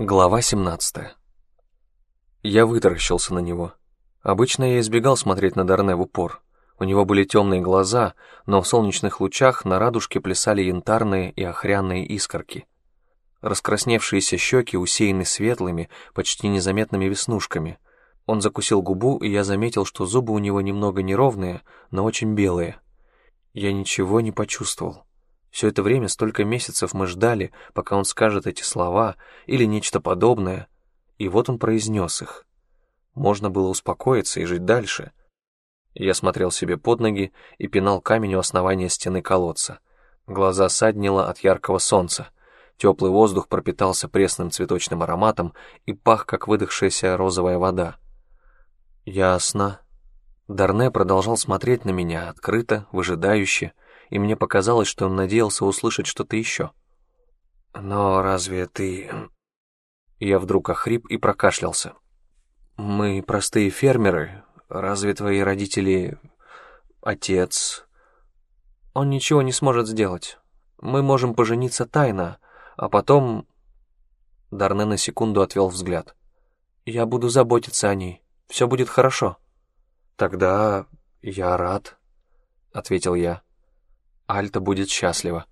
Глава 17 Я вытаращился на него. Обычно я избегал смотреть на Дарне в упор. У него были темные глаза, но в солнечных лучах на радужке плясали янтарные и охряные искорки. Раскрасневшиеся щеки усеяны светлыми, почти незаметными веснушками. Он закусил губу, и я заметил, что зубы у него немного неровные, но очень белые. Я ничего не почувствовал. Все это время, столько месяцев мы ждали, пока он скажет эти слова или нечто подобное, и вот он произнес их. Можно было успокоиться и жить дальше. Я смотрел себе под ноги и пинал камень у основания стены колодца. Глаза саднило от яркого солнца. Теплый воздух пропитался пресным цветочным ароматом и пах, как выдохшаяся розовая вода. Ясно. Дарне продолжал смотреть на меня открыто, выжидающе, и мне показалось, что он надеялся услышать что-то еще. «Но разве ты...» Я вдруг охрип и прокашлялся. «Мы простые фермеры. Разве твои родители... отец...» «Он ничего не сможет сделать. Мы можем пожениться тайно, а потом...» Дарне на секунду отвел взгляд. «Я буду заботиться о ней. Все будет хорошо». «Тогда я рад», — ответил я. Альта будет счастлива.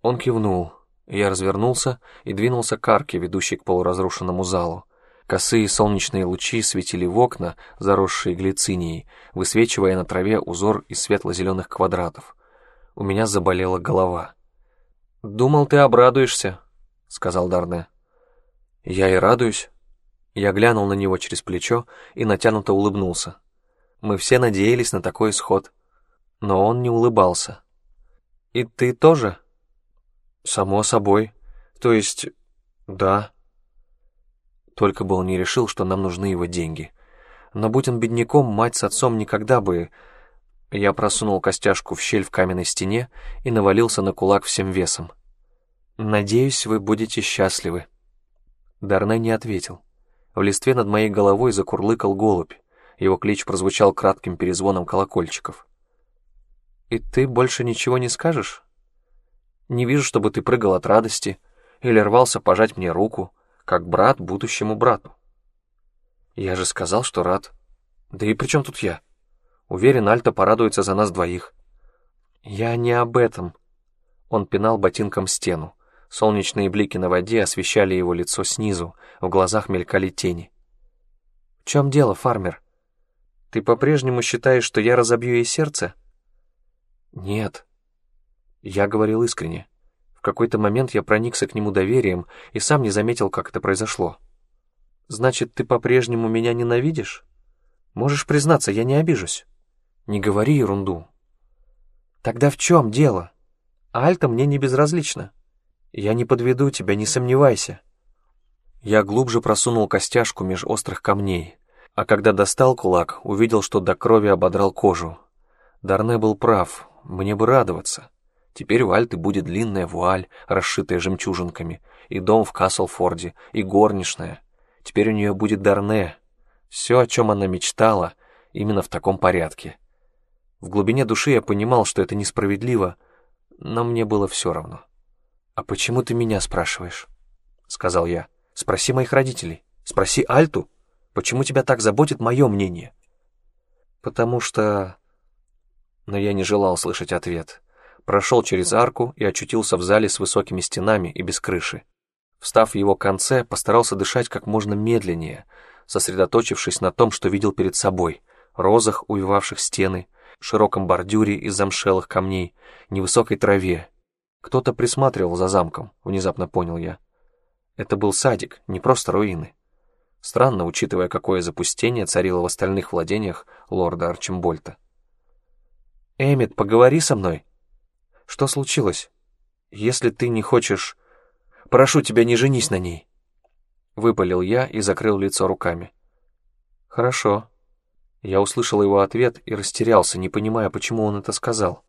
Он кивнул. Я развернулся и двинулся к арке, ведущей к полуразрушенному залу. Косые солнечные лучи светили в окна, заросшие глицинией, высвечивая на траве узор из светло-зеленых квадратов. У меня заболела голова. «Думал, ты обрадуешься», — сказал Дарне. «Я и радуюсь». Я глянул на него через плечо и натянуто улыбнулся. Мы все надеялись на такой исход. Но он не улыбался. «И ты тоже?» «Само собой. То есть, да». Только бы он не решил, что нам нужны его деньги. Но будь он бедняком, мать с отцом никогда бы... Я просунул костяшку в щель в каменной стене и навалился на кулак всем весом. «Надеюсь, вы будете счастливы». Дарне не ответил. В листве над моей головой закурлыкал голубь. Его клич прозвучал кратким перезвоном колокольчиков. «И ты больше ничего не скажешь? Не вижу, чтобы ты прыгал от радости или рвался пожать мне руку, как брат будущему брату. Я же сказал, что рад. Да и при чем тут я? Уверен, Альта порадуется за нас двоих. Я не об этом. Он пинал ботинком стену. Солнечные блики на воде освещали его лицо снизу, в глазах мелькали тени. «В чем дело, фармер? Ты по-прежнему считаешь, что я разобью ей сердце?» «Нет». Я говорил искренне. В какой-то момент я проникся к нему доверием и сам не заметил, как это произошло. «Значит, ты по-прежнему меня ненавидишь? Можешь признаться, я не обижусь. Не говори ерунду». «Тогда в чем дело? Альта мне не безразлична. Я не подведу тебя, не сомневайся». Я глубже просунул костяшку меж острых камней, а когда достал кулак, увидел, что до крови ободрал кожу. Дарне был прав, мне бы радоваться. Теперь у Альты будет длинная вуаль, расшитая жемчужинками, и дом в Каслфорде, и горничная. Теперь у нее будет Дарне. Все, о чем она мечтала, именно в таком порядке. В глубине души я понимал, что это несправедливо, но мне было все равно. «А почему ты меня спрашиваешь?» — сказал я. «Спроси моих родителей. Спроси Альту. Почему тебя так заботит мое мнение?» «Потому что но я не желал слышать ответ. Прошел через арку и очутился в зале с высокими стенами и без крыши. Встав в его конце, постарался дышать как можно медленнее, сосредоточившись на том, что видел перед собой, розах, увивавших стены, широком бордюре из замшелых камней, невысокой траве. Кто-то присматривал за замком, внезапно понял я. Это был садик, не просто руины. Странно, учитывая, какое запустение царило в остальных владениях лорда Арчимбольта. «Эммет, поговори со мной. Что случилось? Если ты не хочешь... Прошу тебя, не женись на ней». Выпалил я и закрыл лицо руками. «Хорошо». Я услышал его ответ и растерялся, не понимая, почему он это сказал.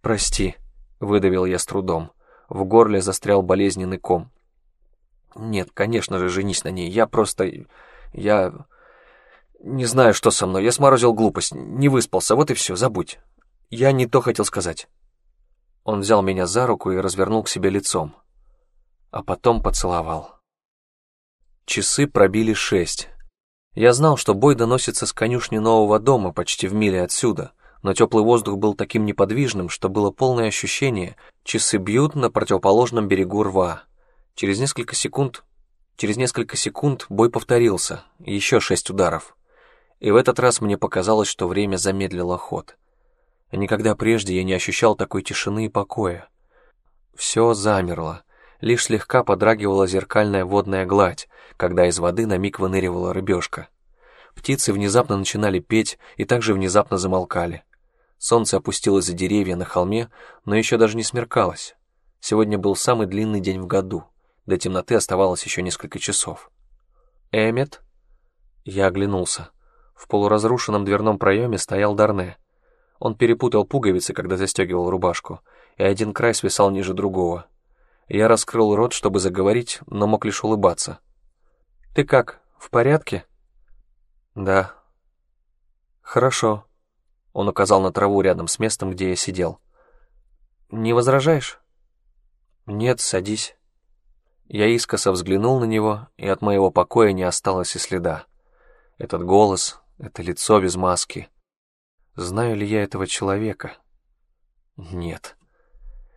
«Прости», — выдавил я с трудом. В горле застрял болезненный ком. «Нет, конечно же, женись на ней. Я просто... Я... Не знаю, что со мной. Я сморозил глупость, не выспался, вот и все, забудь. Я не то хотел сказать. Он взял меня за руку и развернул к себе лицом, а потом поцеловал. Часы пробили шесть. Я знал, что бой доносится с конюшни нового дома почти в миле отсюда, но теплый воздух был таким неподвижным, что было полное ощущение, часы бьют на противоположном берегу рва. Через несколько секунд, через несколько секунд бой повторился, еще шесть ударов. И в этот раз мне показалось, что время замедлило ход. Никогда прежде я не ощущал такой тишины и покоя. Все замерло, лишь слегка подрагивала зеркальная водная гладь, когда из воды на миг выныривала рыбешка. Птицы внезапно начинали петь и также внезапно замолкали. Солнце опустилось за деревья на холме, но еще даже не смеркалось. Сегодня был самый длинный день в году. До темноты оставалось еще несколько часов. «Эммет?» Я оглянулся. В полуразрушенном дверном проеме стоял Дарне. Он перепутал пуговицы, когда застегивал рубашку, и один край свисал ниже другого. Я раскрыл рот, чтобы заговорить, но мог лишь улыбаться. «Ты как, в порядке?» «Да». «Хорошо», — он указал на траву рядом с местом, где я сидел. «Не возражаешь?» «Нет, садись». Я искоса взглянул на него, и от моего покоя не осталось и следа. Этот голос, это лицо без маски. Знаю ли я этого человека? Нет.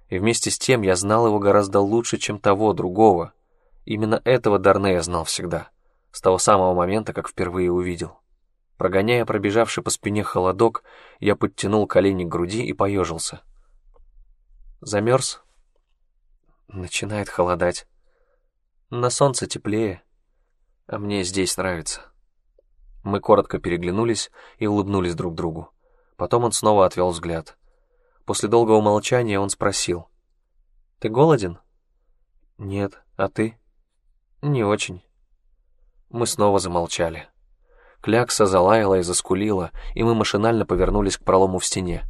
И вместе с тем я знал его гораздо лучше, чем того, другого. Именно этого Дарне я знал всегда, с того самого момента, как впервые увидел. Прогоняя пробежавший по спине холодок, я подтянул колени к груди и поежился. Замерз? Начинает холодать. На солнце теплее, а мне здесь нравится. Мы коротко переглянулись и улыбнулись друг другу. Потом он снова отвел взгляд. После долгого молчания он спросил. «Ты голоден?» «Нет, а ты?» «Не очень». Мы снова замолчали. Клякса залаяла и заскулила, и мы машинально повернулись к пролому в стене.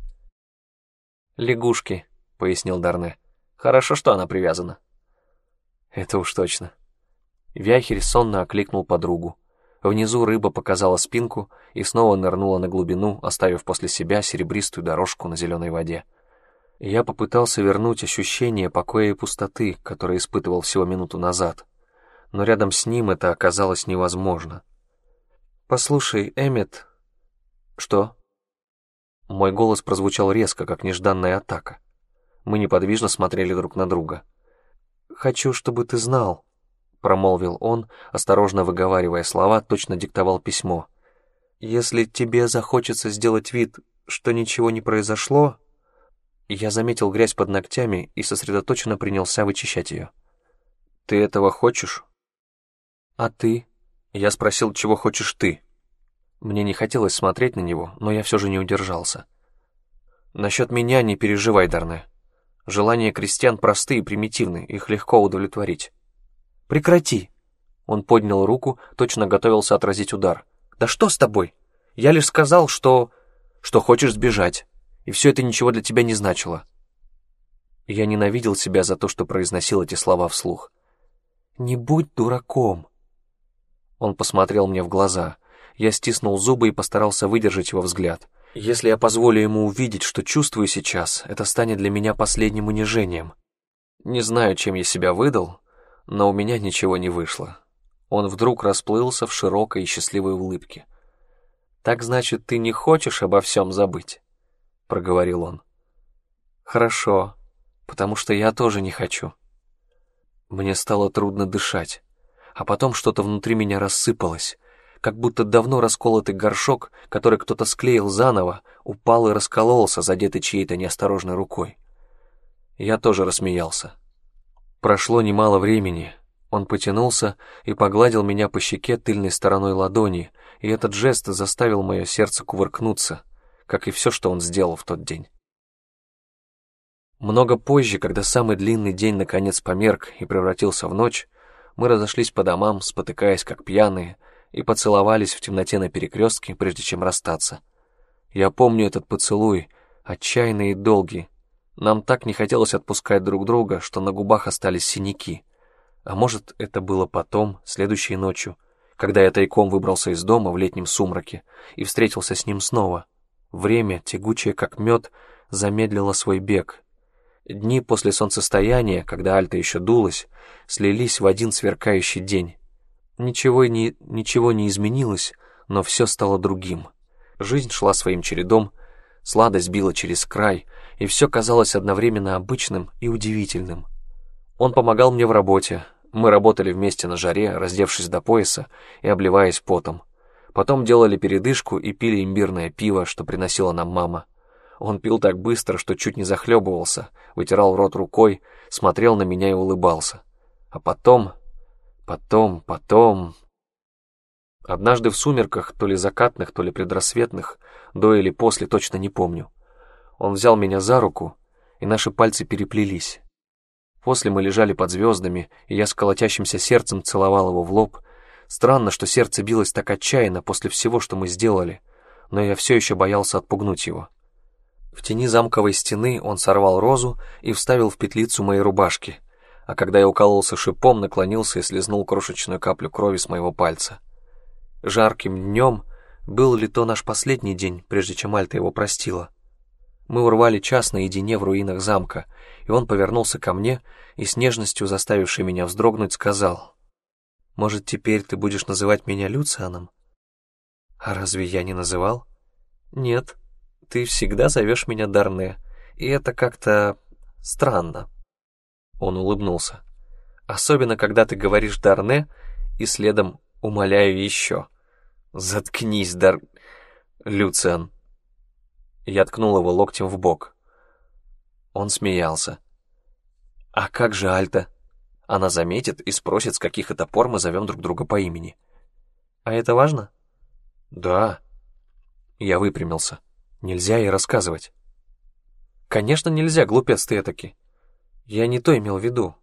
«Лягушки», — пояснил Дарне. «Хорошо, что она привязана». «Это уж точно». Вяхерь сонно окликнул подругу. Внизу рыба показала спинку и снова нырнула на глубину, оставив после себя серебристую дорожку на зеленой воде. Я попытался вернуть ощущение покоя и пустоты, которое испытывал всего минуту назад, но рядом с ним это оказалось невозможно. «Послушай, Эммет...» «Что?» Мой голос прозвучал резко, как нежданная атака. Мы неподвижно смотрели друг на друга. «Хочу, чтобы ты знал», промолвил он, осторожно выговаривая слова, точно диктовал письмо. «Если тебе захочется сделать вид, что ничего не произошло...» Я заметил грязь под ногтями и сосредоточенно принялся вычищать ее. «Ты этого хочешь?» «А ты?» Я спросил, чего хочешь ты. Мне не хотелось смотреть на него, но я все же не удержался. «Насчет меня не переживай, Дарне. Желания крестьян просты и примитивны, их легко удовлетворить. Прекрати!» Он поднял руку, точно готовился отразить удар. «Да что с тобой? Я лишь сказал, что... что хочешь сбежать, и все это ничего для тебя не значило». Я ненавидел себя за то, что произносил эти слова вслух. «Не будь дураком!» Он посмотрел мне в глаза. Я стиснул зубы и постарался выдержать его взгляд. Если я позволю ему увидеть, что чувствую сейчас, это станет для меня последним унижением. Не знаю, чем я себя выдал, но у меня ничего не вышло. Он вдруг расплылся в широкой и счастливой улыбке. «Так значит, ты не хочешь обо всем забыть?» — проговорил он. «Хорошо, потому что я тоже не хочу». Мне стало трудно дышать, а потом что-то внутри меня рассыпалось, как будто давно расколотый горшок, который кто-то склеил заново, упал и раскололся, задетый чьей-то неосторожной рукой. Я тоже рассмеялся. Прошло немало времени. Он потянулся и погладил меня по щеке тыльной стороной ладони, и этот жест заставил мое сердце кувыркнуться, как и все, что он сделал в тот день. Много позже, когда самый длинный день наконец померк и превратился в ночь, мы разошлись по домам, спотыкаясь как пьяные, и поцеловались в темноте на перекрестке, прежде чем расстаться. Я помню этот поцелуй, отчаянный и долгий, нам так не хотелось отпускать друг друга, что на губах остались синяки. А может, это было потом, следующей ночью, когда я тайком выбрался из дома в летнем сумраке и встретился с ним снова. Время, тягучее как мед, замедлило свой бег. Дни после солнцестояния, когда Альта еще дулась, слились в один сверкающий день. Ничего не, ничего не изменилось, но все стало другим. Жизнь шла своим чередом, сладость била через край, и все казалось одновременно обычным и удивительным. Он помогал мне в работе, мы работали вместе на жаре, раздевшись до пояса и обливаясь потом. Потом делали передышку и пили имбирное пиво, что приносила нам мама. Он пил так быстро, что чуть не захлебывался, вытирал рот рукой, смотрел на меня и улыбался. А потом, потом, потом... Однажды в сумерках, то ли закатных, то ли предрассветных, до или после, точно не помню. Он взял меня за руку, и наши пальцы переплелись. После мы лежали под звездами, и я с колотящимся сердцем целовал его в лоб. Странно, что сердце билось так отчаянно после всего, что мы сделали, но я все еще боялся отпугнуть его. В тени замковой стены он сорвал розу и вставил в петлицу моей рубашки, а когда я укололся шипом, наклонился и слезнул крошечную каплю крови с моего пальца. Жарким днем был ли то наш последний день, прежде чем Альта его простила? Мы урвали час наедине в руинах замка, и он повернулся ко мне и с нежностью, заставившей меня вздрогнуть, сказал, «Может, теперь ты будешь называть меня Люцианом?» «А разве я не называл?» «Нет», ты всегда зовешь меня Дарне, и это как-то странно». Он улыбнулся. «Особенно, когда ты говоришь Дарне, и следом умоляю еще. Заткнись, Дар... Люциан». Я ткнул его локтем в бок. Он смеялся. «А как же Альта?» Она заметит и спросит, с каких это пор мы зовем друг друга по имени. «А это важно?» «Да». Я выпрямился. Нельзя ей рассказывать. Конечно, нельзя, глупец ты этаки. Я не то имел в виду.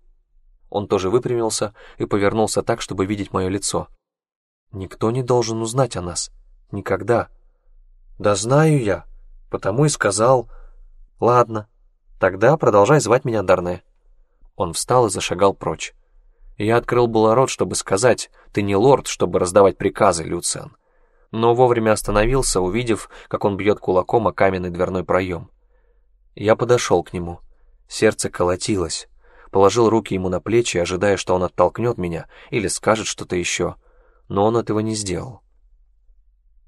Он тоже выпрямился и повернулся так, чтобы видеть мое лицо. Никто не должен узнать о нас. Никогда. Да знаю я, потому и сказал... Ладно, тогда продолжай звать меня Дарне. Он встал и зашагал прочь. Я открыл было рот, чтобы сказать, ты не лорд, чтобы раздавать приказы, Люциан но вовремя остановился, увидев, как он бьет кулаком о каменный дверной проем. Я подошел к нему. Сердце колотилось. Положил руки ему на плечи, ожидая, что он оттолкнет меня или скажет что-то еще, но он этого не сделал.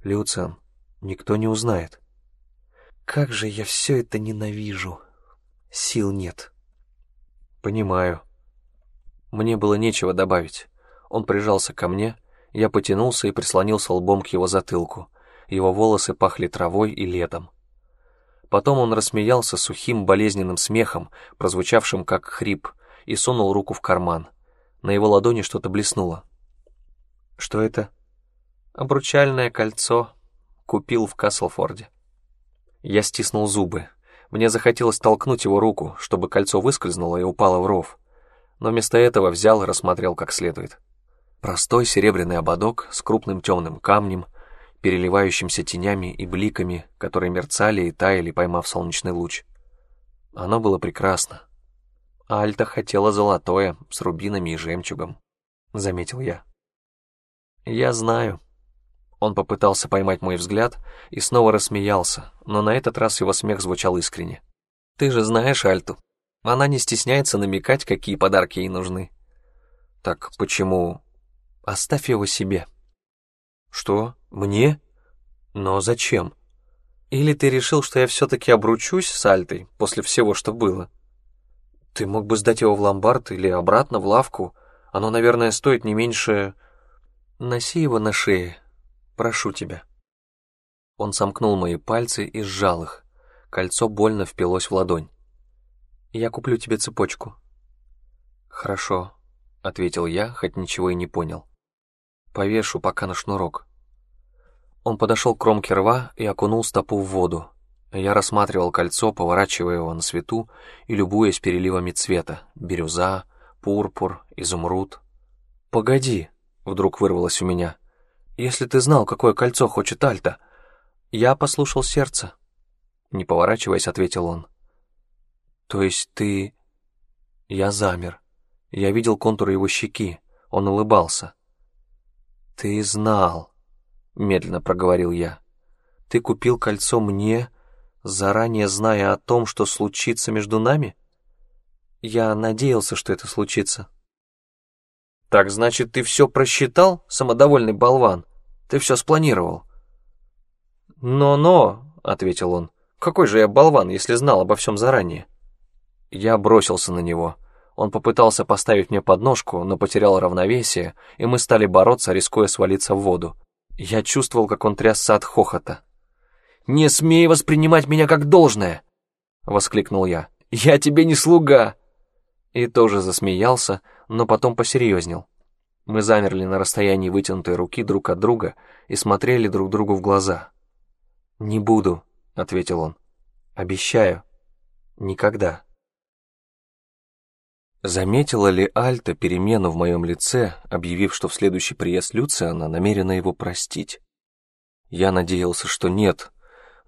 «Люциан, никто не узнает». «Как же я все это ненавижу! Сил нет». «Понимаю». Мне было нечего добавить. Он прижался ко мне, я потянулся и прислонился лбом к его затылку. Его волосы пахли травой и летом. Потом он рассмеялся сухим болезненным смехом, прозвучавшим как хрип, и сунул руку в карман. На его ладони что-то блеснуло. «Что это?» «Обручальное кольцо. Купил в Каслфорде». Я стиснул зубы. Мне захотелось толкнуть его руку, чтобы кольцо выскользнуло и упало в ров. Но вместо этого взял и рассмотрел как следует. Простой серебряный ободок с крупным темным камнем, переливающимся тенями и бликами, которые мерцали и таяли, поймав солнечный луч. Оно было прекрасно. Альта хотела золотое, с рубинами и жемчугом, — заметил я. Я знаю. Он попытался поймать мой взгляд и снова рассмеялся, но на этот раз его смех звучал искренне. Ты же знаешь Альту. Она не стесняется намекать, какие подарки ей нужны. Так почему Оставь его себе». «Что? Мне? Но зачем? Или ты решил, что я все-таки обручусь с Альтой после всего, что было? Ты мог бы сдать его в ломбард или обратно в лавку. Оно, наверное, стоит не меньше... Носи его на шее. Прошу тебя». Он сомкнул мои пальцы и сжал их. Кольцо больно впилось в ладонь. «Я куплю тебе цепочку». «Хорошо», — ответил я, хоть ничего и не понял. Повешу пока на шнурок. Он подошел к кромке рва и окунул стопу в воду. Я рассматривал кольцо, поворачивая его на свету и любуясь переливами цвета — бирюза, пурпур, изумруд. «Погоди!» — вдруг вырвалось у меня. «Если ты знал, какое кольцо хочет Альта!» Я послушал сердце. Не поворачиваясь, ответил он. «То есть ты...» Я замер. Я видел контур его щеки. Он улыбался. «Ты знал», — медленно проговорил я. «Ты купил кольцо мне, заранее зная о том, что случится между нами? Я надеялся, что это случится». «Так, значит, ты все просчитал, самодовольный болван? Ты все спланировал?» «Но-но», — ответил он, — «какой же я болван, если знал обо всем заранее?» Я бросился на него. Он попытался поставить мне подножку, но потерял равновесие, и мы стали бороться, рискуя свалиться в воду. Я чувствовал, как он трясся от хохота. «Не смей воспринимать меня как должное!» — воскликнул я. «Я тебе не слуга!» И тоже засмеялся, но потом посерьезнел. Мы замерли на расстоянии вытянутой руки друг от друга и смотрели друг другу в глаза. «Не буду», — ответил он. «Обещаю. Никогда». Заметила ли Альта перемену в моем лице, объявив, что в следующий приезд Люциана намерена его простить? Я надеялся, что нет,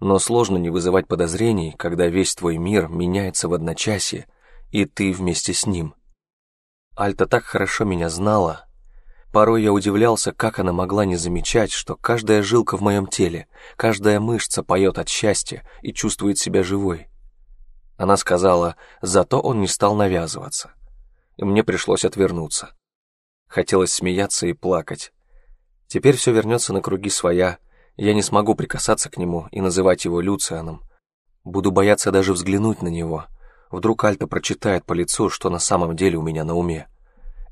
но сложно не вызывать подозрений, когда весь твой мир меняется в одночасье, и ты вместе с ним. Альта так хорошо меня знала. Порой я удивлялся, как она могла не замечать, что каждая жилка в моем теле, каждая мышца поет от счастья и чувствует себя живой. Она сказала, зато он не стал навязываться и мне пришлось отвернуться. Хотелось смеяться и плакать. Теперь все вернется на круги своя, я не смогу прикасаться к нему и называть его Люцианом. Буду бояться даже взглянуть на него. Вдруг Альта прочитает по лицу, что на самом деле у меня на уме.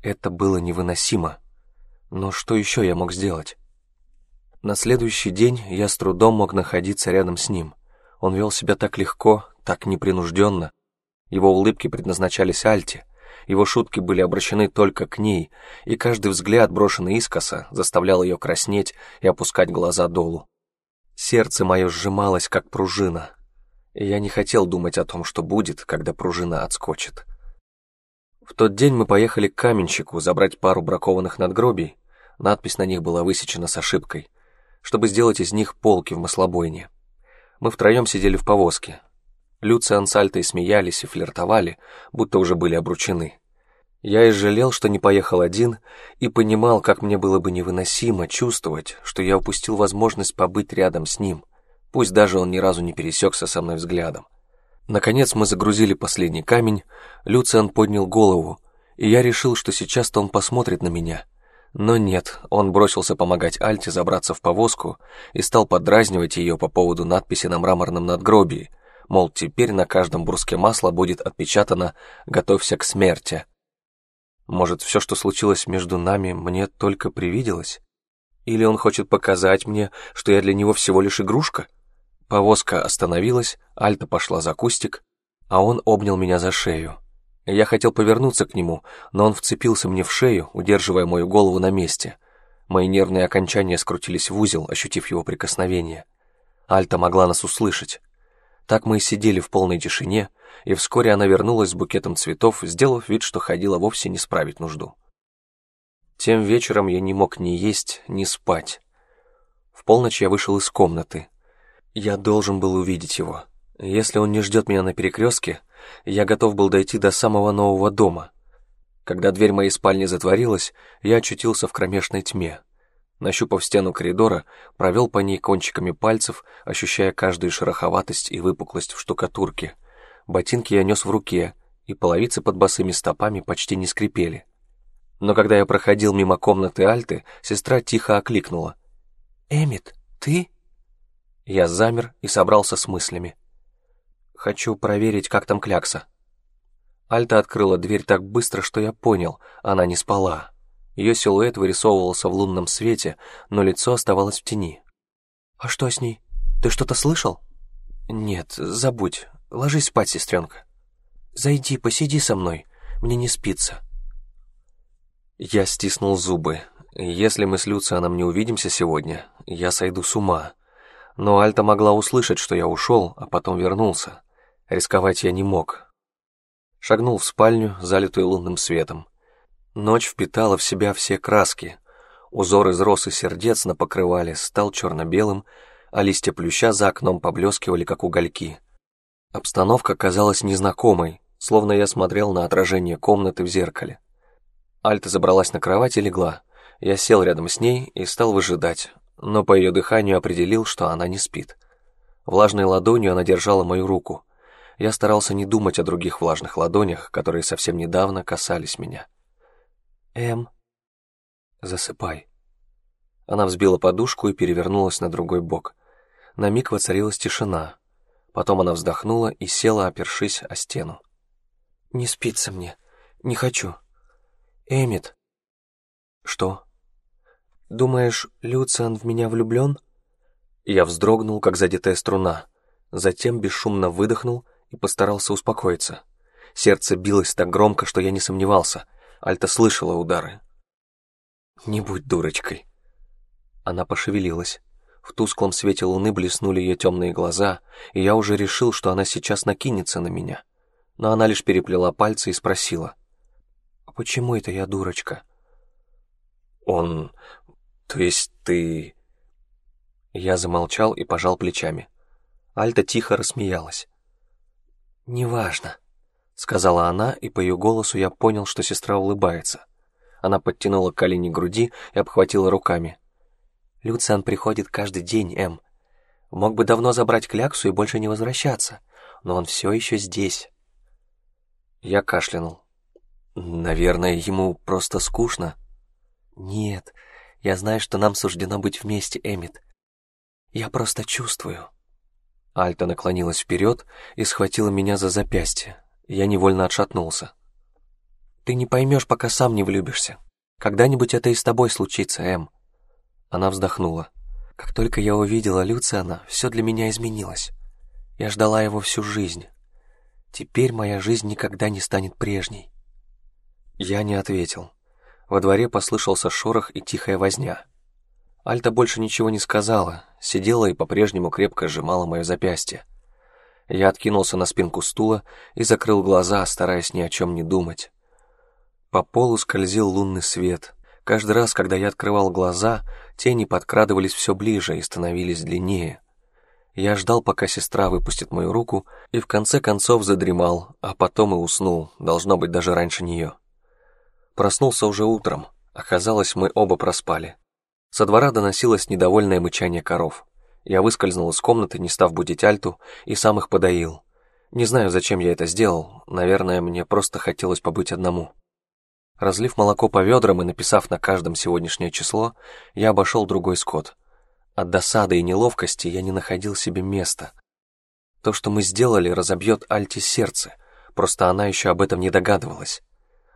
Это было невыносимо. Но что еще я мог сделать? На следующий день я с трудом мог находиться рядом с ним. Он вел себя так легко, так непринужденно. Его улыбки предназначались Альте — его шутки были обращены только к ней, и каждый взгляд, брошенный искоса, заставлял ее краснеть и опускать глаза долу. Сердце мое сжималось, как пружина, я не хотел думать о том, что будет, когда пружина отскочит. В тот день мы поехали к каменщику забрать пару бракованных надгробий, надпись на них была высечена с ошибкой, чтобы сделать из них полки в маслобойне. Мы втроем сидели в повозке, Люциан с Альтой смеялись и флиртовали, будто уже были обручены. Я и жалел, что не поехал один, и понимал, как мне было бы невыносимо чувствовать, что я упустил возможность побыть рядом с ним, пусть даже он ни разу не пересекся со мной взглядом. Наконец мы загрузили последний камень, Люциан поднял голову, и я решил, что сейчас-то он посмотрит на меня. Но нет, он бросился помогать Альте забраться в повозку и стал подразнивать ее по поводу надписи на мраморном надгробии — мол, теперь на каждом бруске масла будет отпечатано «Готовься к смерти». Может, все, что случилось между нами, мне только привиделось? Или он хочет показать мне, что я для него всего лишь игрушка? Повозка остановилась, Альта пошла за кустик, а он обнял меня за шею. Я хотел повернуться к нему, но он вцепился мне в шею, удерживая мою голову на месте. Мои нервные окончания скрутились в узел, ощутив его прикосновение. Альта могла нас услышать. Так мы и сидели в полной тишине, и вскоре она вернулась с букетом цветов, сделав вид, что ходила вовсе не справить нужду. Тем вечером я не мог ни есть, ни спать. В полночь я вышел из комнаты. Я должен был увидеть его. Если он не ждет меня на перекрестке, я готов был дойти до самого нового дома. Когда дверь моей спальни затворилась, я очутился в кромешной тьме. Нащупав стену коридора, провел по ней кончиками пальцев, ощущая каждую шероховатость и выпуклость в штукатурке. Ботинки я нес в руке, и половицы под босыми стопами почти не скрипели. Но когда я проходил мимо комнаты Альты, сестра тихо окликнула. «Эмит, ты?» Я замер и собрался с мыслями. «Хочу проверить, как там клякса». Альта открыла дверь так быстро, что я понял, она не спала. Ее силуэт вырисовывался в лунном свете, но лицо оставалось в тени. «А что с ней? Ты что-то слышал?» «Нет, забудь. Ложись спать, сестренка. Зайди, посиди со мной. Мне не спится». Я стиснул зубы. Если мы с Люцианом не увидимся сегодня, я сойду с ума. Но Альта могла услышать, что я ушел, а потом вернулся. Рисковать я не мог. Шагнул в спальню, залитую лунным светом. Ночь впитала в себя все краски. Узор из роз и сердец на покрывале стал черно-белым, а листья плюща за окном поблескивали, как угольки. Обстановка казалась незнакомой, словно я смотрел на отражение комнаты в зеркале. Альта забралась на кровать и легла. Я сел рядом с ней и стал выжидать, но по ее дыханию определил, что она не спит. Влажной ладонью она держала мою руку. Я старался не думать о других влажных ладонях, которые совсем недавно касались меня. «Эм», «Засыпай». Она взбила подушку и перевернулась на другой бок. На миг воцарилась тишина. Потом она вздохнула и села, опершись о стену. «Не спится мне. Не хочу. Эмит». «Что?» «Думаешь, Люциан в меня влюблен?» Я вздрогнул, как задетая струна. Затем бесшумно выдохнул и постарался успокоиться. Сердце билось так громко, что я не сомневался. Альта слышала удары. «Не будь дурочкой». Она пошевелилась. В тусклом свете луны блеснули ее темные глаза, и я уже решил, что она сейчас накинется на меня. Но она лишь переплела пальцы и спросила. «А почему это я дурочка?» «Он... то есть ты...» Я замолчал и пожал плечами. Альта тихо рассмеялась. «Неважно», — сказала она, и по ее голосу я понял, что сестра улыбается. Она подтянула колени к груди и обхватила руками. «Люциан приходит каждый день, Эм. Мог бы давно забрать кляксу и больше не возвращаться, но он все еще здесь». Я кашлянул. «Наверное, ему просто скучно». «Нет, я знаю, что нам суждено быть вместе, Эмит. Я просто чувствую». Альта наклонилась вперед и схватила меня за запястье. Я невольно отшатнулся. «Ты не поймешь, пока сам не влюбишься. Когда-нибудь это и с тобой случится, Эм». Она вздохнула. «Как только я увидела Люциана, все для меня изменилось. Я ждала его всю жизнь. Теперь моя жизнь никогда не станет прежней». Я не ответил. Во дворе послышался шорох и тихая возня. Альта больше ничего не сказала, сидела и по-прежнему крепко сжимала мое запястье. Я откинулся на спинку стула и закрыл глаза, стараясь ни о чем не думать. По полу скользил лунный свет. Каждый раз, когда я открывал глаза, тени подкрадывались все ближе и становились длиннее. Я ждал, пока сестра выпустит мою руку, и в конце концов задремал, а потом и уснул, должно быть, даже раньше нее. Проснулся уже утром. Оказалось, мы оба проспали. Со двора доносилось недовольное мычание коров. Я выскользнул из комнаты, не став будить Альту, и сам их подоил. Не знаю, зачем я это сделал, наверное, мне просто хотелось побыть одному. Разлив молоко по ведрам и написав на каждом сегодняшнее число, я обошел другой скот. От досады и неловкости я не находил себе места. То, что мы сделали, разобьет Альте сердце, просто она еще об этом не догадывалась.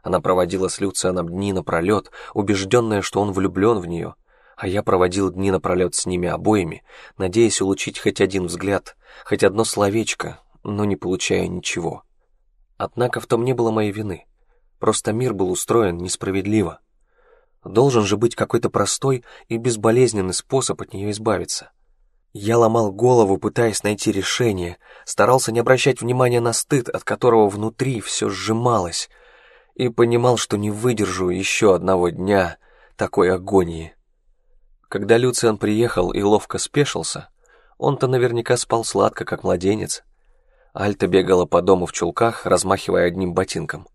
Она проводила с Люцианом дни напролет, убежденная, что он влюблен в нее, а я проводил дни напролет с ними обоими, надеясь улучить хоть один взгляд, хоть одно словечко, но не получая ничего. Однако в том не было моей вины. Просто мир был устроен несправедливо. Должен же быть какой-то простой и безболезненный способ от нее избавиться. Я ломал голову, пытаясь найти решение, старался не обращать внимания на стыд, от которого внутри все сжималось, и понимал, что не выдержу еще одного дня такой агонии. Когда Люциан приехал и ловко спешился, он-то наверняка спал сладко, как младенец. Альта бегала по дому в чулках, размахивая одним ботинком.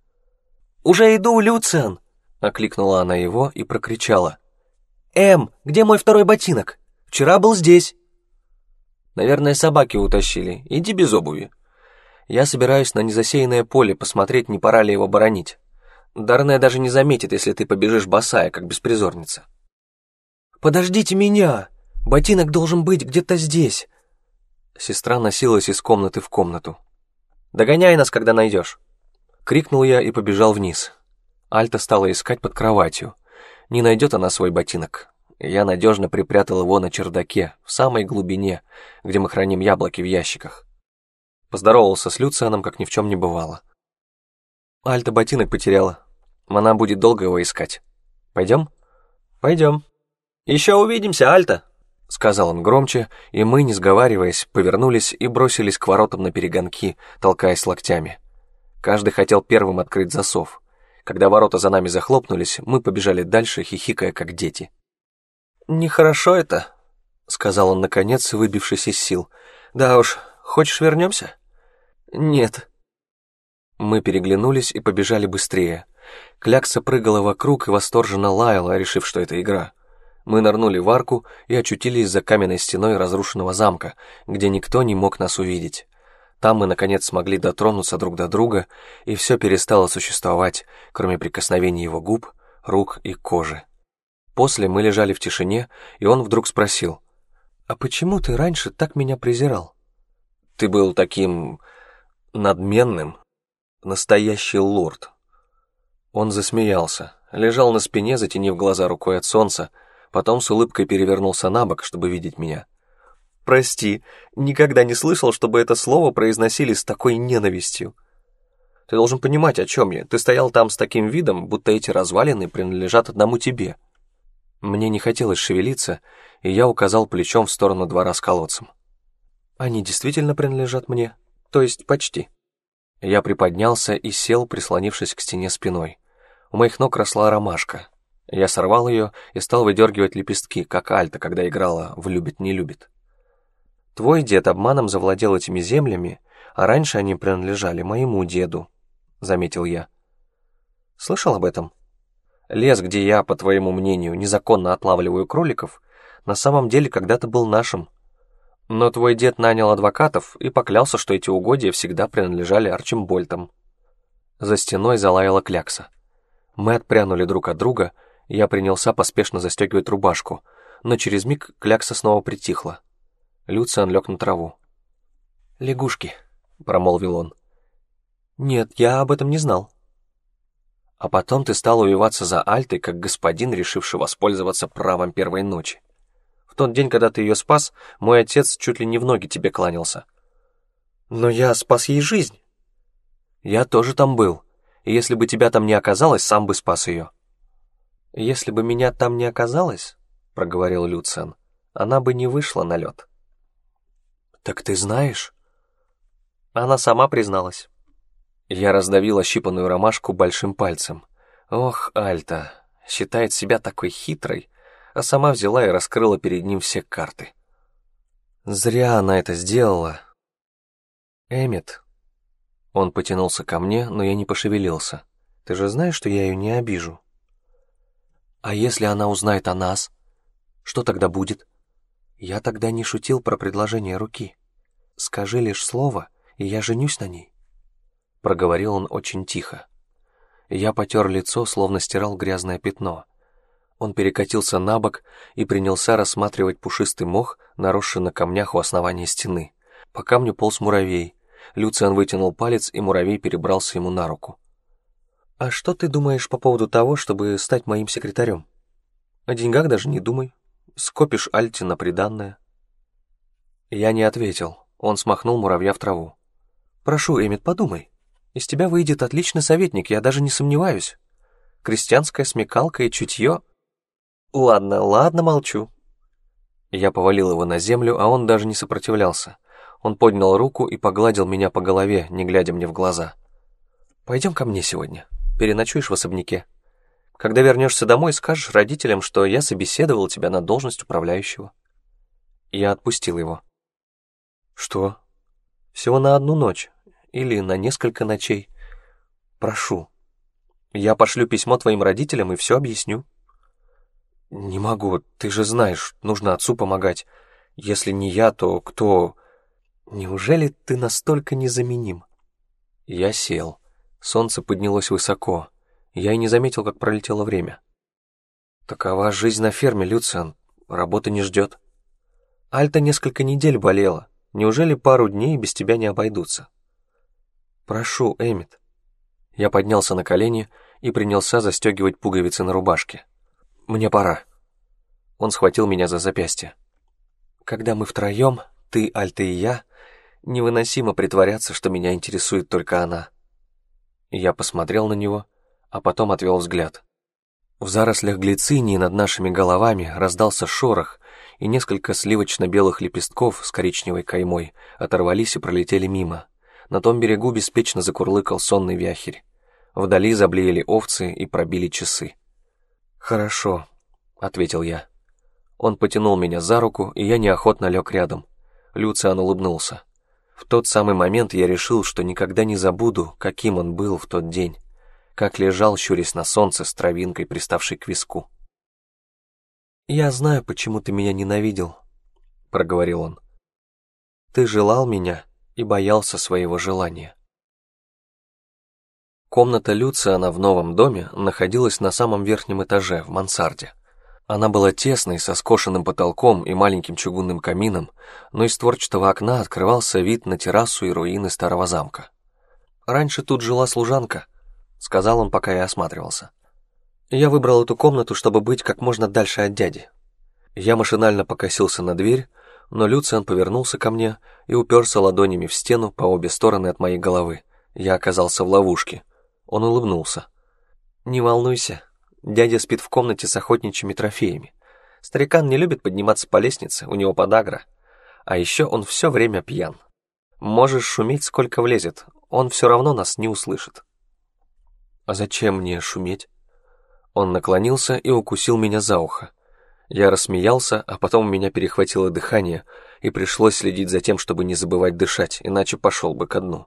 «Уже иду, Люциан!» — окликнула она его и прокричала. «Эм, где мой второй ботинок? Вчера был здесь». «Наверное, собаки утащили. Иди без обуви. Я собираюсь на незасеянное поле посмотреть, не пора ли его боронить. Дарная даже не заметит, если ты побежишь босая, как беспризорница». «Подождите меня! Ботинок должен быть где-то здесь!» Сестра носилась из комнаты в комнату. «Догоняй нас, когда найдешь!» Крикнул я и побежал вниз. Альта стала искать под кроватью. Не найдет она свой ботинок. Я надежно припрятал его на чердаке, в самой глубине, где мы храним яблоки в ящиках. Поздоровался с Люцианом, как ни в чем не бывало. Альта ботинок потеряла. Она будет долго его искать. Пойдем? Пойдем. «Еще увидимся, Альта!» — сказал он громче, и мы, не сговариваясь, повернулись и бросились к воротам на перегонки, толкаясь локтями. Каждый хотел первым открыть засов. Когда ворота за нами захлопнулись, мы побежали дальше, хихикая, как дети. «Нехорошо это», — сказал он, наконец, выбившись из сил. «Да уж, хочешь вернемся?» «Нет». Мы переглянулись и побежали быстрее. Клякса прыгала вокруг и восторженно лаяла, решив, что это игра. Мы нырнули в арку и очутились за каменной стеной разрушенного замка, где никто не мог нас увидеть. Там мы, наконец, смогли дотронуться друг до друга, и все перестало существовать, кроме прикосновений его губ, рук и кожи. После мы лежали в тишине, и он вдруг спросил, «А почему ты раньше так меня презирал?» «Ты был таким надменным, настоящий лорд». Он засмеялся, лежал на спине, затенив глаза рукой от солнца, потом с улыбкой перевернулся на бок, чтобы видеть меня. «Прости, никогда не слышал, чтобы это слово произносили с такой ненавистью. Ты должен понимать, о чем я. Ты стоял там с таким видом, будто эти развалины принадлежат одному тебе». Мне не хотелось шевелиться, и я указал плечом в сторону двора с колодцем. «Они действительно принадлежат мне? То есть почти?» Я приподнялся и сел, прислонившись к стене спиной. У моих ног росла ромашка. Я сорвал ее и стал выдергивать лепестки, как Альта, когда играла в «любит-не любит». Твой дед обманом завладел этими землями, а раньше они принадлежали моему деду, — заметил я. Слышал об этом? Лес, где я, по твоему мнению, незаконно отлавливаю кроликов, на самом деле когда-то был нашим. Но твой дед нанял адвокатов и поклялся, что эти угодья всегда принадлежали Арчимбольтам. За стеной залаяла клякса. Мы отпрянули друг от друга, я принялся поспешно застегивать рубашку, но через миг клякса снова притихла. Люциан лег на траву. «Лягушки», — промолвил он. «Нет, я об этом не знал». «А потом ты стал увиваться за Альтой, как господин, решивший воспользоваться правом первой ночи. В тот день, когда ты ее спас, мой отец чуть ли не в ноги тебе кланялся». «Но я спас ей жизнь». «Я тоже там был, и если бы тебя там не оказалось, сам бы спас ее». «Если бы меня там не оказалось», — проговорил Люциан, — «она бы не вышла на лед». «Так ты знаешь?» Она сама призналась. Я раздавил ощипанную ромашку большим пальцем. Ох, Альта, считает себя такой хитрой, а сама взяла и раскрыла перед ним все карты. Зря она это сделала. Эмит. Он потянулся ко мне, но я не пошевелился. Ты же знаешь, что я ее не обижу. А если она узнает о нас? Что тогда будет? Я тогда не шутил про предложение руки. Скажи лишь слово, и я женюсь на ней. Проговорил он очень тихо. Я потер лицо, словно стирал грязное пятно. Он перекатился на бок и принялся рассматривать пушистый мох, наросший на камнях у основания стены. По камню полз муравей. Люциан вытянул палец, и муравей перебрался ему на руку. «А что ты думаешь по поводу того, чтобы стать моим секретарем? О деньгах даже не думай. Скопишь Альте на приданное». Я не ответил. Он смахнул муравья в траву. «Прошу, Эмит, подумай. Из тебя выйдет отличный советник, я даже не сомневаюсь. Крестьянская смекалка и чутье...» «Ладно, ладно, молчу». Я повалил его на землю, а он даже не сопротивлялся. Он поднял руку и погладил меня по голове, не глядя мне в глаза. «Пойдем ко мне сегодня». Переночуешь в особняке. Когда вернешься домой, скажешь родителям, что я собеседовал тебя на должность управляющего. Я отпустил его. Что? Всего на одну ночь или на несколько ночей. Прошу. Я пошлю письмо твоим родителям и все объясню. Не могу, ты же знаешь, нужно отцу помогать. Если не я, то кто... Неужели ты настолько незаменим? Я сел. Солнце поднялось высоко. Я и не заметил, как пролетело время. Такова жизнь на ферме, Люциан. Работа не ждет. Альта несколько недель болела. Неужели пару дней без тебя не обойдутся? Прошу, Эмит. Я поднялся на колени и принялся застегивать пуговицы на рубашке. Мне пора. Он схватил меня за запястье. Когда мы втроем, ты, Альта и я, невыносимо притворяться, что меня интересует только она. Я посмотрел на него, а потом отвел взгляд. В зарослях глицинии над нашими головами раздался шорох, и несколько сливочно-белых лепестков с коричневой каймой оторвались и пролетели мимо. На том берегу беспечно закурлыкал сонный вяхерь. Вдали заблеяли овцы и пробили часы. «Хорошо», — ответил я. Он потянул меня за руку, и я неохотно лег рядом. Люциан улыбнулся. В тот самый момент я решил, что никогда не забуду, каким он был в тот день, как лежал, щурясь на солнце с травинкой, приставшей к виску. «Я знаю, почему ты меня ненавидел», — проговорил он. «Ты желал меня и боялся своего желания». Комната Люциана в новом доме находилась на самом верхнем этаже, в мансарде. Она была тесной, со скошенным потолком и маленьким чугунным камином, но из творчатого окна открывался вид на террасу и руины старого замка. «Раньше тут жила служанка», — сказал он, пока я осматривался. «Я выбрал эту комнату, чтобы быть как можно дальше от дяди». Я машинально покосился на дверь, но Люциан повернулся ко мне и уперся ладонями в стену по обе стороны от моей головы. Я оказался в ловушке. Он улыбнулся. «Не волнуйся, дядя спит в комнате с охотничьими трофеями. Старикан не любит подниматься по лестнице, у него подагра. А еще он все время пьян. Можешь шуметь, сколько влезет, он все равно нас не услышит». «А зачем мне шуметь?» Он наклонился и укусил меня за ухо. Я рассмеялся, а потом у меня перехватило дыхание, и пришлось следить за тем, чтобы не забывать дышать, иначе пошел бы ко дну.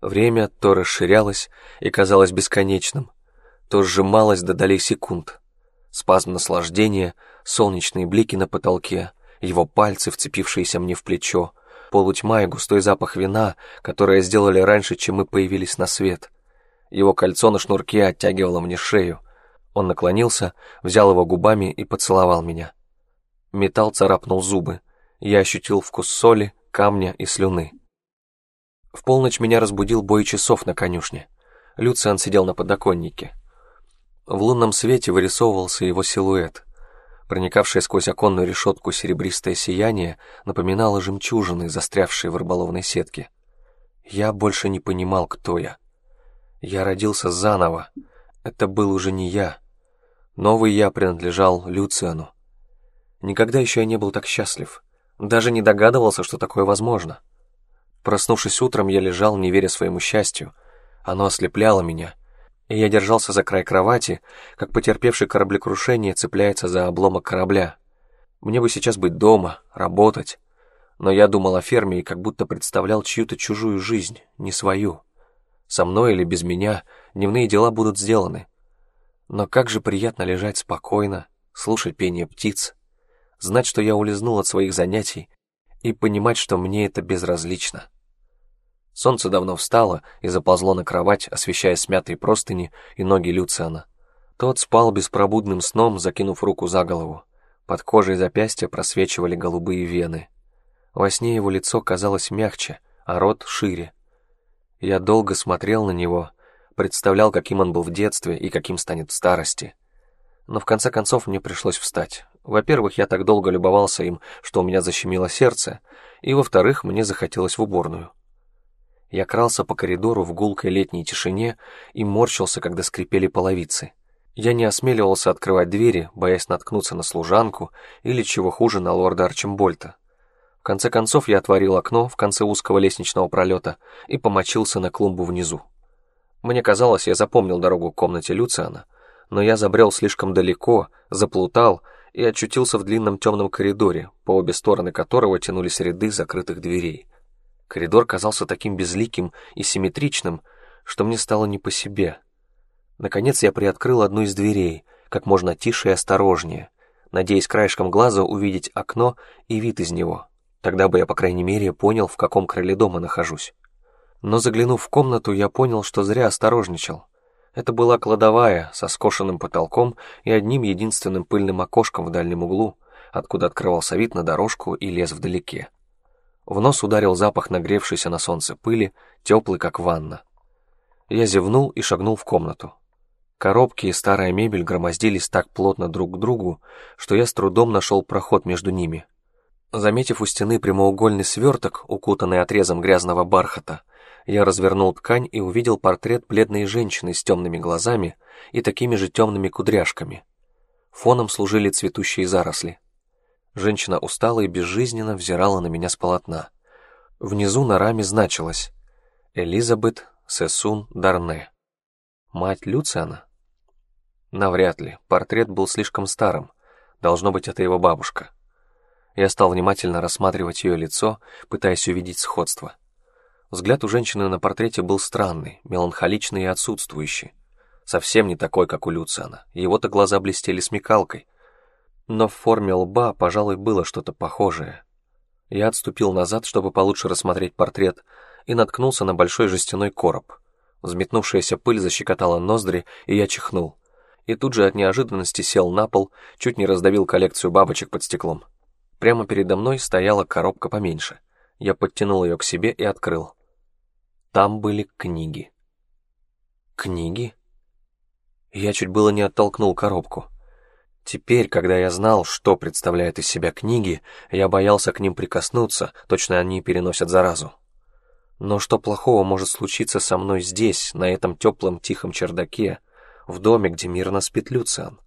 Время то расширялось и казалось бесконечным, то сжималось до долей секунд. Спазм наслаждения, солнечные блики на потолке, его пальцы, вцепившиеся мне в плечо, полутьма и густой запах вина, которое сделали раньше, чем мы появились на свет. Его кольцо на шнурке оттягивало мне шею, он наклонился, взял его губами и поцеловал меня. Металл царапнул зубы. Я ощутил вкус соли, камня и слюны. В полночь меня разбудил бой часов на конюшне. Люциан сидел на подоконнике. В лунном свете вырисовывался его силуэт. Проникавшее сквозь оконную решетку серебристое сияние напоминало жемчужины, застрявшие в рыболовной сетке. Я больше не понимал, кто я. Я родился заново. Это был уже не я. Новый я принадлежал Люциану. Никогда еще я не был так счастлив. Даже не догадывался, что такое возможно. Проснувшись утром, я лежал, не веря своему счастью. Оно ослепляло меня, и я держался за край кровати, как потерпевший кораблекрушение цепляется за обломок корабля. Мне бы сейчас быть дома, работать. Но я думал о ферме и как будто представлял чью-то чужую жизнь, не свою. Со мной или без меня дневные дела будут сделаны. Но как же приятно лежать спокойно, слушать пение птиц, знать, что я улизнул от своих занятий, и понимать, что мне это безразлично. Солнце давно встало и заползло на кровать, освещая смятые простыни и ноги Люциана. Тот спал беспробудным сном, закинув руку за голову. Под кожей запястья просвечивали голубые вены. Во сне его лицо казалось мягче, а рот шире. Я долго смотрел на него, представлял, каким он был в детстве и каким станет в старости. Но в конце концов мне пришлось встать. Во-первых, я так долго любовался им, что у меня защемило сердце, и во-вторых, мне захотелось в уборную. Я крался по коридору в гулкой летней тишине и морщился, когда скрипели половицы. Я не осмеливался открывать двери, боясь наткнуться на служанку или, чего хуже, на лорда Арчимбольта. В конце концов я отворил окно в конце узкого лестничного пролета и помочился на клумбу внизу. Мне казалось, я запомнил дорогу к комнате Люциана, но я забрел слишком далеко, заплутал и очутился в длинном темном коридоре, по обе стороны которого тянулись ряды закрытых дверей. Коридор казался таким безликим и симметричным, что мне стало не по себе. Наконец я приоткрыл одну из дверей, как можно тише и осторожнее, надеясь краешком глаза увидеть окно и вид из него. Тогда бы я, по крайней мере, понял, в каком крыле дома нахожусь. Но заглянув в комнату, я понял, что зря осторожничал. Это была кладовая со скошенным потолком и одним единственным пыльным окошком в дальнем углу, откуда открывался вид на дорожку и лес вдалеке. В нос ударил запах нагревшейся на солнце пыли, теплый, как ванна. Я зевнул и шагнул в комнату. Коробки и старая мебель громоздились так плотно друг к другу, что я с трудом нашел проход между ними. Заметив у стены прямоугольный сверток, укутанный отрезом грязного бархата, я развернул ткань и увидел портрет бледной женщины с темными глазами и такими же темными кудряшками. Фоном служили цветущие заросли. Женщина устала и безжизненно взирала на меня с полотна. Внизу на раме значилось «Элизабет Сесун Дарне». Мать Люциана? Навряд ли, портрет был слишком старым. Должно быть, это его бабушка. Я стал внимательно рассматривать ее лицо, пытаясь увидеть сходство. Взгляд у женщины на портрете был странный, меланхоличный и отсутствующий. Совсем не такой, как у Люциана. Его-то глаза блестели смекалкой. Но в форме лба, пожалуй, было что-то похожее. Я отступил назад, чтобы получше рассмотреть портрет, и наткнулся на большой жестяной короб. Взметнувшаяся пыль защекотала ноздри, и я чихнул. и тут же от неожиданности сел на пол, чуть не раздавил коллекцию бабочек под стеклом. Прямо передо мной стояла коробка поменьше. Я подтянул ее к себе и открыл. Там были книги. Книги? Я чуть было не оттолкнул коробку. Теперь, когда я знал, что представляют из себя книги, я боялся к ним прикоснуться, точно они переносят заразу. Но что плохого может случиться со мной здесь, на этом теплом тихом чердаке, в доме, где мирно спит Люциан?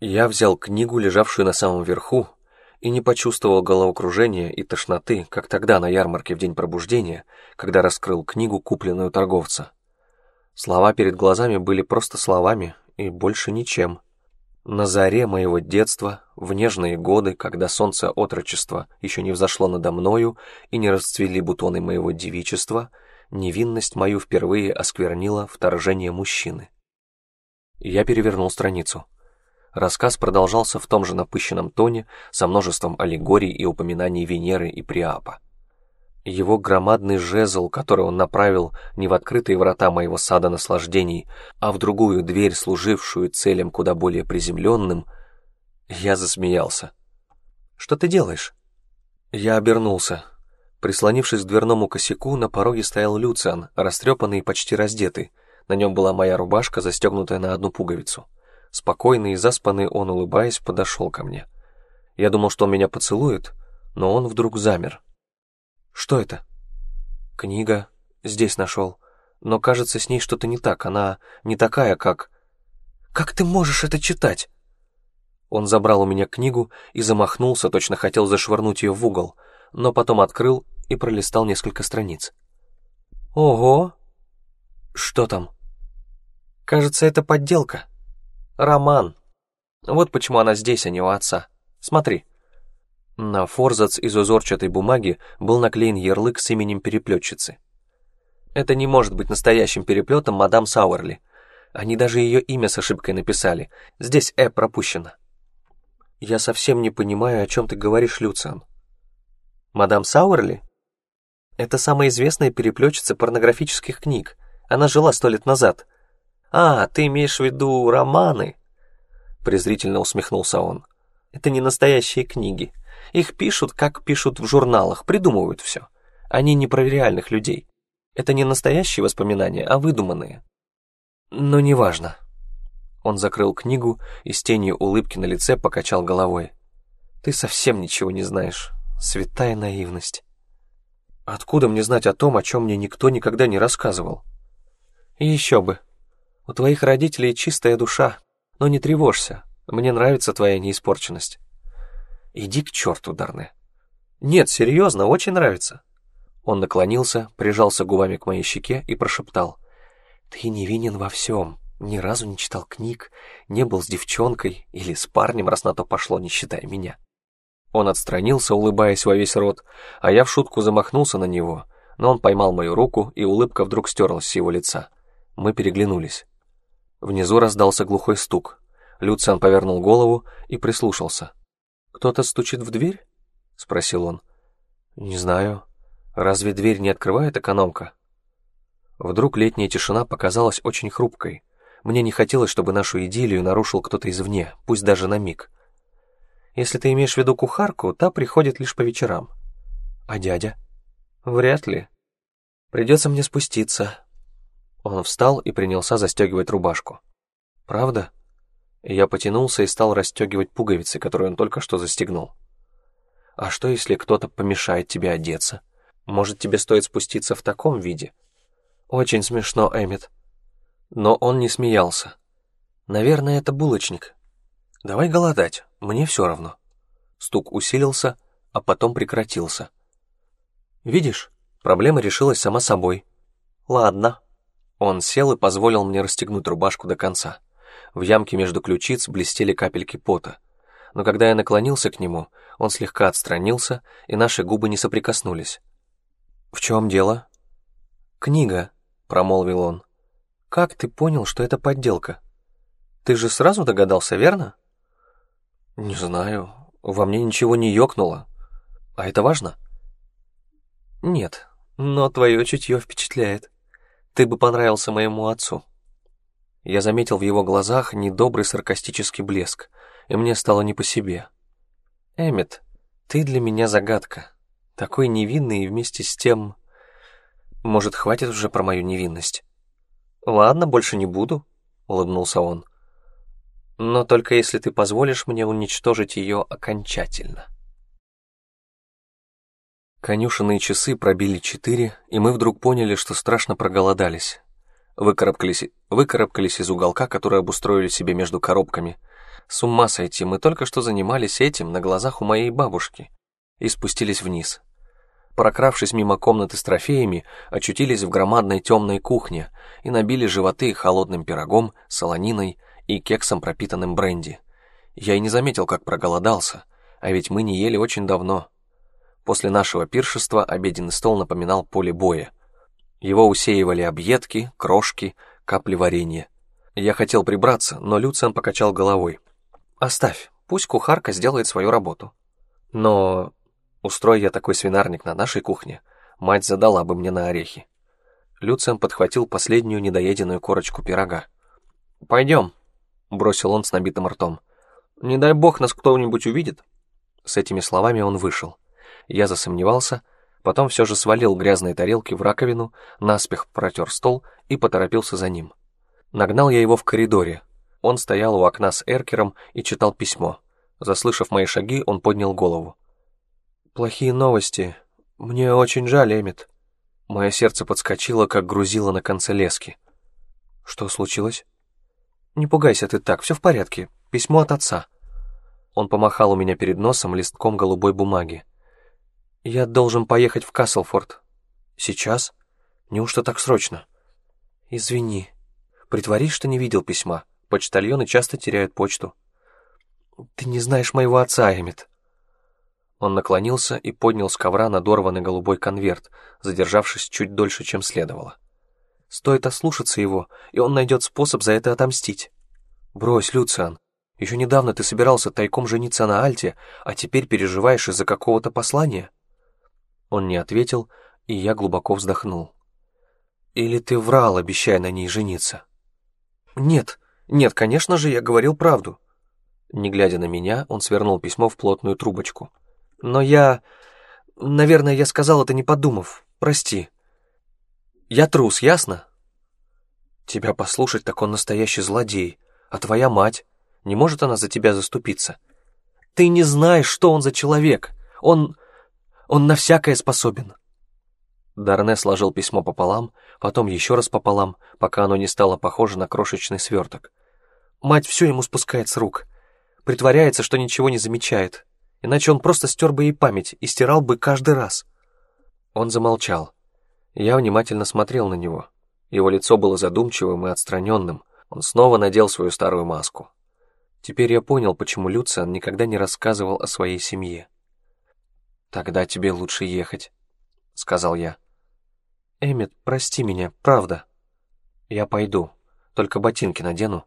Я взял книгу, лежавшую на самом верху, и не почувствовал головокружения и тошноты, как тогда на ярмарке в день пробуждения, когда раскрыл книгу, купленную торговца. Слова перед глазами были просто словами и больше ничем. На заре моего детства, в нежные годы, когда солнце отрочества еще не взошло надо мною и не расцвели бутоны моего девичества, невинность мою впервые осквернила вторжение мужчины. Я перевернул страницу. Рассказ продолжался в том же напыщенном тоне, со множеством аллегорий и упоминаний Венеры и Приапа. Его громадный жезл, который он направил не в открытые врата моего сада наслаждений, а в другую дверь, служившую целям куда более приземленным, я засмеялся. «Что ты делаешь?» Я обернулся. Прислонившись к дверному косяку, на пороге стоял Люциан, растрепанный и почти раздетый. На нем была моя рубашка, застегнутая на одну пуговицу. Спокойный и заспанный он, улыбаясь, подошел ко мне. Я думал, что он меня поцелует, но он вдруг замер. «Что это?» «Книга. Здесь нашел. Но кажется, с ней что-то не так. Она не такая, как...» «Как ты можешь это читать?» Он забрал у меня книгу и замахнулся, точно хотел зашвырнуть ее в угол, но потом открыл и пролистал несколько страниц. «Ого!» «Что там?» «Кажется, это подделка», Роман. Вот почему она здесь, а не у отца. Смотри. На форзац из узорчатой бумаги был наклеен ярлык с именем переплетчицы. Это не может быть настоящим переплетом мадам Сауэрли. Они даже ее имя с ошибкой написали. Здесь «э» пропущено. Я совсем не понимаю, о чем ты говоришь, Люциан. Мадам Сауэрли? Это самая известная переплетчица порнографических книг. Она жила сто лет назад. «А, ты имеешь в виду романы?» Презрительно усмехнулся он. «Это не настоящие книги. Их пишут, как пишут в журналах, придумывают все. Они не про реальных людей. Это не настоящие воспоминания, а выдуманные». «Но неважно». Он закрыл книгу и с тенью улыбки на лице покачал головой. «Ты совсем ничего не знаешь. Святая наивность». «Откуда мне знать о том, о чем мне никто никогда не рассказывал?» «Еще бы», у твоих родителей чистая душа, но не тревожься, мне нравится твоя неиспорченность. Иди к черту, Дарне. Нет, серьезно, очень нравится. Он наклонился, прижался губами к моей щеке и прошептал. Ты невинен во всем, ни разу не читал книг, не был с девчонкой или с парнем, раз на то пошло, не считая меня. Он отстранился, улыбаясь во весь рот, а я в шутку замахнулся на него, но он поймал мою руку, и улыбка вдруг стерлась с его лица. Мы переглянулись. Внизу раздался глухой стук. Люциан повернул голову и прислушался. «Кто-то стучит в дверь?» — спросил он. «Не знаю. Разве дверь не открывает экономка?» Вдруг летняя тишина показалась очень хрупкой. Мне не хотелось, чтобы нашу идиллию нарушил кто-то извне, пусть даже на миг. Если ты имеешь в виду кухарку, та приходит лишь по вечерам. А дядя? Вряд ли. Придется мне спуститься, он встал и принялся застегивать рубашку. «Правда?» Я потянулся и стал расстегивать пуговицы, которые он только что застегнул. «А что, если кто-то помешает тебе одеться? Может, тебе стоит спуститься в таком виде?» «Очень смешно, Эммет». Но он не смеялся. «Наверное, это булочник. Давай голодать, мне все равно». Стук усилился, а потом прекратился. «Видишь, проблема решилась сама собой». «Ладно», он сел и позволил мне расстегнуть рубашку до конца. В ямке между ключиц блестели капельки пота. Но когда я наклонился к нему, он слегка отстранился, и наши губы не соприкоснулись. «В чем дело?» «Книга», — промолвил он. «Как ты понял, что это подделка? Ты же сразу догадался, верно?» «Не знаю. Во мне ничего не ёкнуло. А это важно?» «Нет, но твое чутье впечатляет». Ты бы понравился моему отцу». Я заметил в его глазах недобрый саркастический блеск, и мне стало не по себе. «Эммет, ты для меня загадка. Такой невинный и вместе с тем... Может, хватит уже про мою невинность?» «Ладно, больше не буду», — улыбнулся он. «Но только если ты позволишь мне уничтожить ее окончательно». Конюшенные часы пробили четыре, и мы вдруг поняли, что страшно проголодались. Выкарабкались, выкарабкались из уголка, который обустроили себе между коробками. С ума сойти, мы только что занимались этим на глазах у моей бабушки. И спустились вниз. Прокравшись мимо комнаты с трофеями, очутились в громадной темной кухне и набили животы холодным пирогом, солониной и кексом, пропитанным бренди. Я и не заметил, как проголодался, а ведь мы не ели очень давно. После нашего пиршества обеденный стол напоминал поле боя. Его усеивали объедки, крошки, капли варенья. Я хотел прибраться, но Люциан покачал головой. «Оставь, пусть кухарка сделает свою работу». Но, устрой я такой свинарник на нашей кухне, мать задала бы мне на орехи. Люциан подхватил последнюю недоеденную корочку пирога. «Пойдем», — бросил он с набитым ртом. «Не дай бог нас кто-нибудь увидит». С этими словами он вышел. Я засомневался, потом все же свалил грязные тарелки в раковину, наспех протер стол и поторопился за ним. Нагнал я его в коридоре. Он стоял у окна с эркером и читал письмо. Заслышав мои шаги, он поднял голову. «Плохие новости. Мне очень жаль, Эмит». Мое сердце подскочило, как грузило на конце лески. «Что случилось?» «Не пугайся ты так, все в порядке. Письмо от отца». Он помахал у меня перед носом листком голубой бумаги. «Я должен поехать в Каслфорд». «Сейчас? Неужто так срочно?» «Извини. Притворись, что не видел письма. Почтальоны часто теряют почту». «Ты не знаешь моего отца, Эмит». Он наклонился и поднял с ковра надорванный голубой конверт, задержавшись чуть дольше, чем следовало. Стоит ослушаться его, и он найдет способ за это отомстить. Брось, Люциан. Еще недавно ты собирался тайком жениться на Альте, а теперь переживаешь из-за какого-то послания. Он не ответил, и я глубоко вздохнул. «Или ты врал, обещая на ней жениться?» «Нет, нет, конечно же, я говорил правду». Не глядя на меня, он свернул письмо в плотную трубочку. «Но я... Наверное, я сказал это не подумав. Прости. Я трус, ясно?» «Тебя послушать, так он настоящий злодей. А твоя мать? Не может она за тебя заступиться?» «Ты не знаешь, что он за человек. Он... Он на всякое способен». Дарне сложил письмо пополам, потом еще раз пополам, пока оно не стало похоже на крошечный сверток. Мать все ему спускает с рук. Притворяется, что ничего не замечает. Иначе он просто стер бы ей память и стирал бы каждый раз. Он замолчал. Я внимательно смотрел на него. Его лицо было задумчивым и отстраненным. Он снова надел свою старую маску. Теперь я понял, почему Люциан никогда не рассказывал о своей семье. «Тогда тебе лучше ехать», — сказал я. «Эммет, прости меня, правда. Я пойду, только ботинки надену».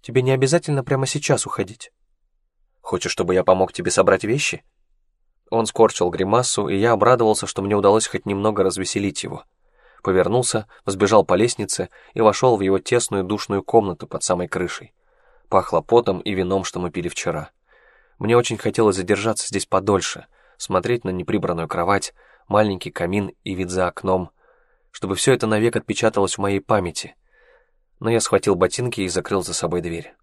«Тебе не обязательно прямо сейчас уходить». «Хочешь, чтобы я помог тебе собрать вещи?» Он скорчил гримасу, и я обрадовался, что мне удалось хоть немного развеселить его. Повернулся, взбежал по лестнице и вошел в его тесную душную комнату под самой крышей. Пахло потом и вином, что мы пили вчера. Мне очень хотелось задержаться здесь подольше — смотреть на неприбранную кровать, маленький камин и вид за окном, чтобы все это навек отпечаталось в моей памяти. Но я схватил ботинки и закрыл за собой дверь.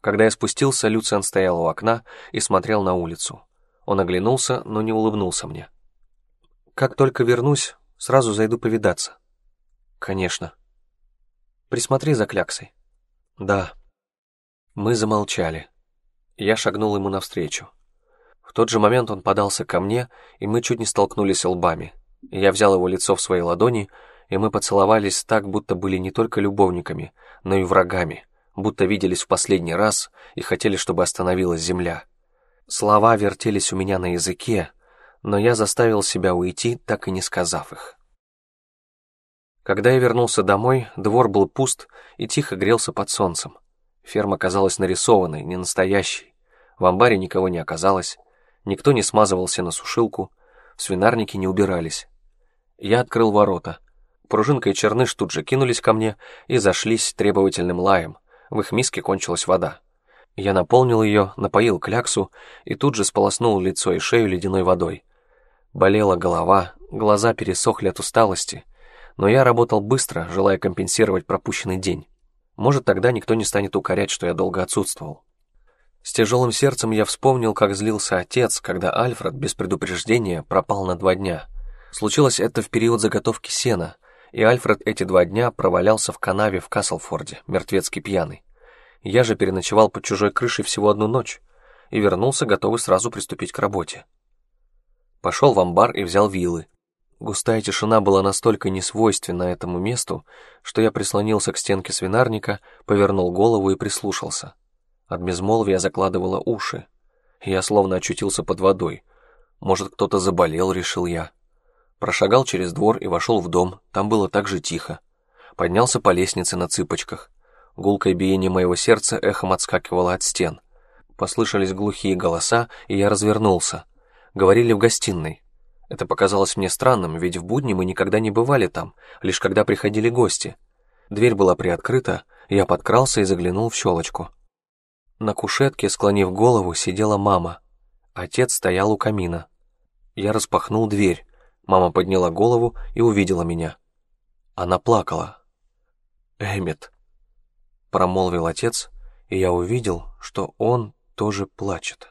Когда я спустился, Люциан стоял у окна и смотрел на улицу. Он оглянулся, но не улыбнулся мне. «Как только вернусь, сразу зайду повидаться». «Конечно». «Присмотри за кляксой». «Да». Мы замолчали. Я шагнул ему навстречу. В тот же момент он подался ко мне, и мы чуть не столкнулись лбами. Я взял его лицо в свои ладони, и мы поцеловались так, будто были не только любовниками, но и врагами, будто виделись в последний раз и хотели, чтобы остановилась земля. Слова вертелись у меня на языке, но я заставил себя уйти, так и не сказав их. Когда я вернулся домой, двор был пуст и тихо грелся под солнцем. Ферма казалась нарисованной, не настоящей. В амбаре никого не оказалось. Никто не смазывался на сушилку, в свинарнике не убирались. Я открыл ворота. Пружинка и черныш тут же кинулись ко мне и зашлись требовательным лаем. В их миске кончилась вода. Я наполнил ее, напоил кляксу и тут же сполоснул лицо и шею ледяной водой. Болела голова, глаза пересохли от усталости, но я работал быстро, желая компенсировать пропущенный день. Может, тогда никто не станет укорять, что я долго отсутствовал. С тяжелым сердцем я вспомнил, как злился отец, когда Альфред без предупреждения пропал на два дня. Случилось это в период заготовки сена, и Альфред эти два дня провалялся в канаве в Каслфорде, мертвецкий пьяный. Я же переночевал под чужой крышей всего одну ночь и вернулся, готовый сразу приступить к работе. Пошел в амбар и взял вилы. Густая тишина была настолько несвойственна этому месту, что я прислонился к стенке свинарника, повернул голову и прислушался. От безмолвия закладывало уши. Я словно очутился под водой. Может, кто-то заболел, решил я. Прошагал через двор и вошел в дом, там было так же тихо. Поднялся по лестнице на цыпочках. Гулкое биение моего сердца эхом отскакивало от стен. Послышались глухие голоса, и я развернулся. Говорили в гостиной. Это показалось мне странным, ведь в будни мы никогда не бывали там, лишь когда приходили гости. Дверь была приоткрыта, я подкрался и заглянул в щелочку. На кушетке, склонив голову, сидела мама. Отец стоял у камина. Я распахнул дверь. Мама подняла голову и увидела меня. Она плакала. «Эммет», промолвил отец, и я увидел, что он тоже плачет.